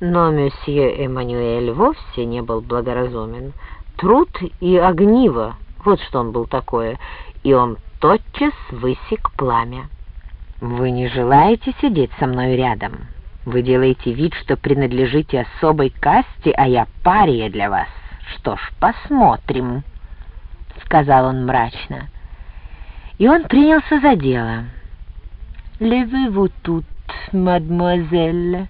Но месье Эммануэль вовсе не был благоразумен. Труд и огниво, вот что он был такое, и он тотчас высек пламя. «Вы не желаете сидеть со мной рядом? Вы делаете вид, что принадлежите особой касте, а я пария для вас. Что ж, посмотрим», — сказал он мрачно. И он принялся за дело. «Levez-vous тут, мадемуазель?»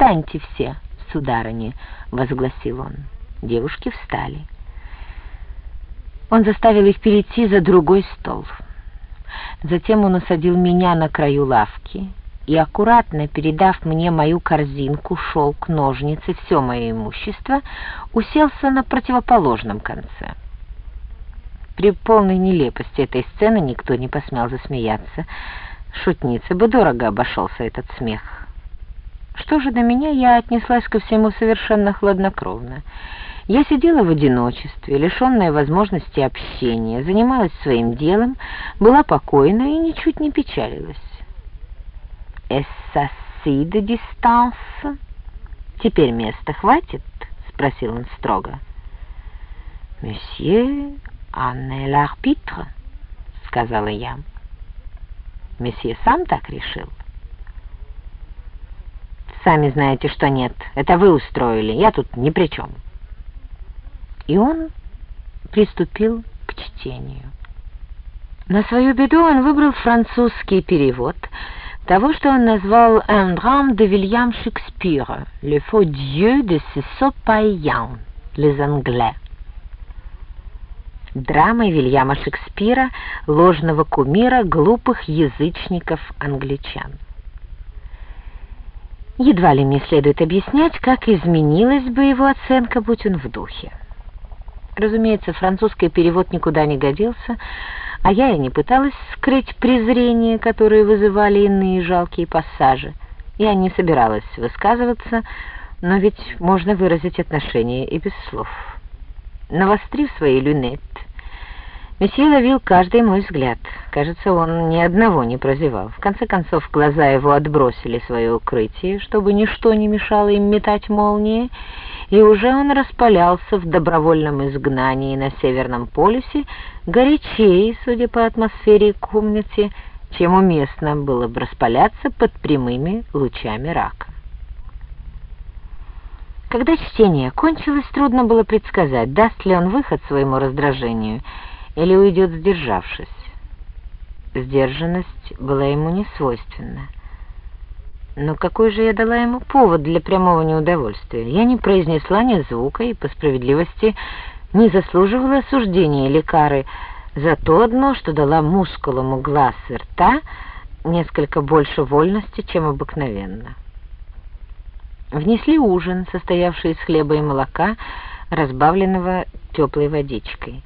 «Встаньте все, сударыни», — возгласил он. Девушки встали. Он заставил их перейти за другой стол. Затем он усадил меня на краю лавки и, аккуратно передав мне мою корзинку, шелк, ножницы, все мое имущество, уселся на противоположном конце. При полной нелепости этой сцены никто не посмел засмеяться. Шутнице бы дорого обошелся этот смех. Что же до меня, я отнеслась ко всему совершенно хладнокровно. Я сидела в одиночестве, лишенная возможности общения, занималась своим делом, была покойна и ничуть не печалилась. «Эссаси де дистанс?» «Теперь места хватит?» — спросил он строго. «Месье Анне l'arbitre», — сказала я. «Месье сам так решил?» «Сами знаете, что нет. Это вы устроили. Я тут ни при чем». И он приступил к чтению. На свою беду он выбрал французский перевод того, что он назвал «Un drame de William Shakespeare, le faux dieu de sopaillants, les Anglais». Драмой Вильяма Шекспира ложного кумира глупых язычников-англичан. Едва ли мне следует объяснять, как изменилась бы его оценка, будь он в духе. Разумеется, французский перевод никуда не годился, а я и не пыталась скрыть презрение, которое вызывали иные жалкие пассажи. Я не собиралась высказываться, но ведь можно выразить отношение и без слов. Навострив свои люнет, месье ловил каждый мой взгляд. Кажется, он ни одного не прозевал. В конце концов, глаза его отбросили свое укрытие, чтобы ничто не мешало им метать молнии, и уже он распалялся в добровольном изгнании на Северном полюсе горячее, судя по атмосфере комнате, чем уместно было бы распаляться под прямыми лучами рака. Когда чтение кончилось, трудно было предсказать, даст ли он выход своему раздражению или уйдет, сдержавшись. Сдержанность была ему не свойственна. Но какой же я дала ему повод для прямого неудовольствия? Я не произнесла ни звука и, по справедливости, не заслуживала осуждения лекары за то одно, что дала мускулам глаз и рта несколько больше вольности, чем обыкновенно. Внесли ужин, состоявший из хлеба и молока, разбавленного теплой водичкой.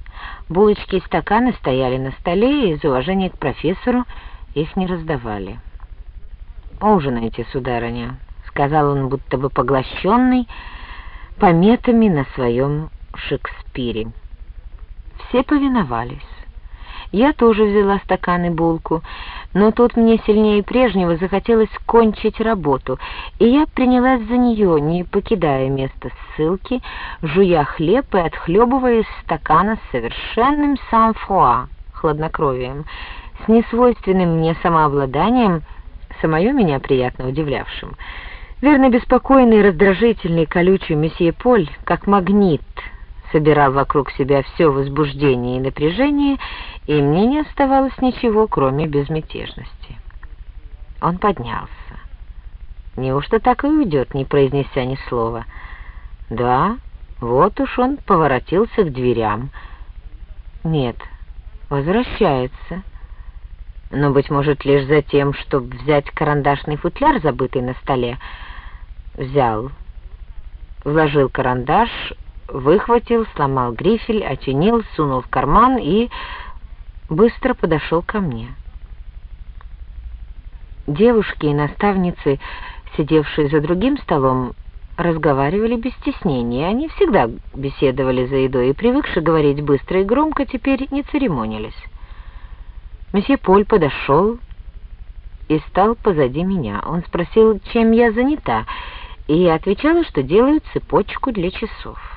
Булочки и стаканы стояли на столе, и из уважения к профессору их не раздавали. «Ужинайте, сударыня», — сказал он, будто бы поглощенный пометами на своем Шекспире. Все повиновались. Я тоже взяла стакан и булку, но тут мне сильнее прежнего захотелось кончить работу, и я принялась за нее, не покидая место ссылки, жуя хлеб и отхлебывая из стакана с совершенным сан-фруа, хладнокровием, с несвойственным мне самообладанием, самое меня приятно удивлявшим. Верно, беспокойный, раздражительный, колючий месье Поль, как магнит, собирал вокруг себя все возбуждение и напряжение, и мне не оставалось ничего, кроме безмятежности. Он поднялся. Неужто так и уйдет, не произнеся ни слова? Да, вот уж он поворотился к дверям. Нет, возвращается но, быть может, лишь за тем, чтобы взять карандашный футляр, забытый на столе. Взял, вложил карандаш, выхватил, сломал грифель, очинил, сунул в карман и быстро подошел ко мне. Девушки и наставницы, сидевшие за другим столом, разговаривали без стеснения. Они всегда беседовали за едой и, привыкши говорить быстро и громко, теперь не церемонились. Месье Поль подошел и стал позади меня. Он спросил, чем я занята, И я отвечала, что делаю цепочку для часов.